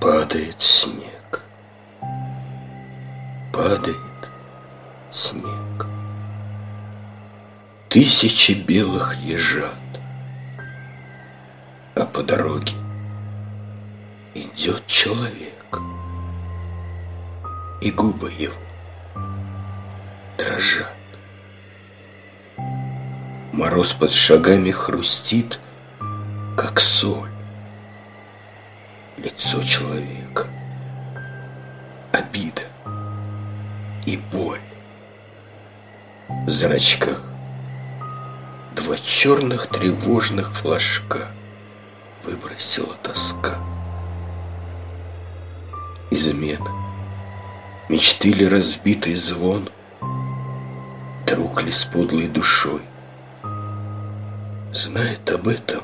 Падает снег. Падает снег. Тысячи белых ежат. А по дороге идет человек. И губы его дрожат. Мороз под шагами хрустит, как соль лицо человека. Обида и боль. В зрачках два черных тревожных флажка выбросила тоска. Измена, мечты ли разбитый звон, Друг ли с подлой душой, Знает об этом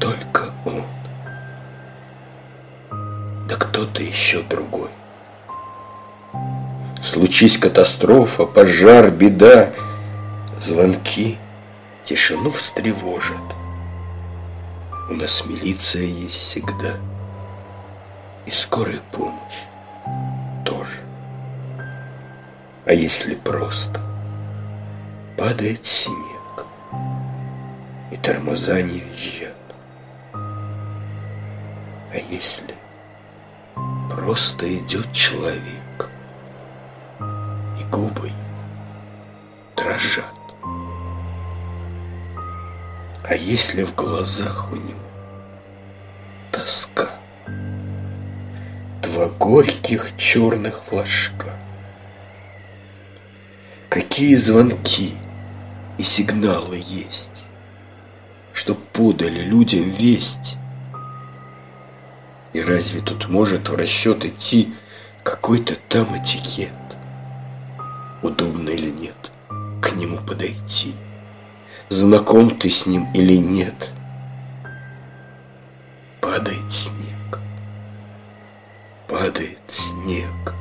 только да кто-то еще другой. Случись катастрофа, пожар, беда, звонки тишину встревожат. У нас милиция есть всегда, и скорая помощь тоже. А если просто падает снег, и тормоза не визжат, а если Просто идет человек, и губы дрожат. А если в глазах у него тоска, Два горьких черных флажка, Какие звонки и сигналы есть, Чтоб подали людям весть, и разве тут может в расчет идти какой-то там этикет? Удобно или нет к нему подойти? Знаком ты с ним или нет? Падает снег, падает снег.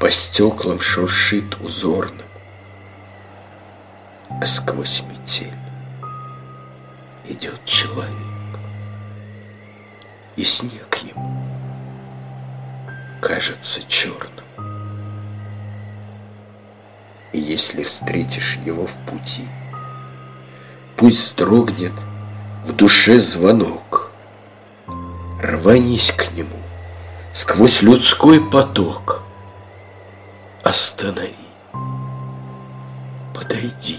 По стеклам шуршит узорным, а сквозь метель идет человек и снег ему кажется черным. И если встретишь его в пути, пусть строгнет в душе звонок, рванись к нему сквозь людской поток. Останови, подойди.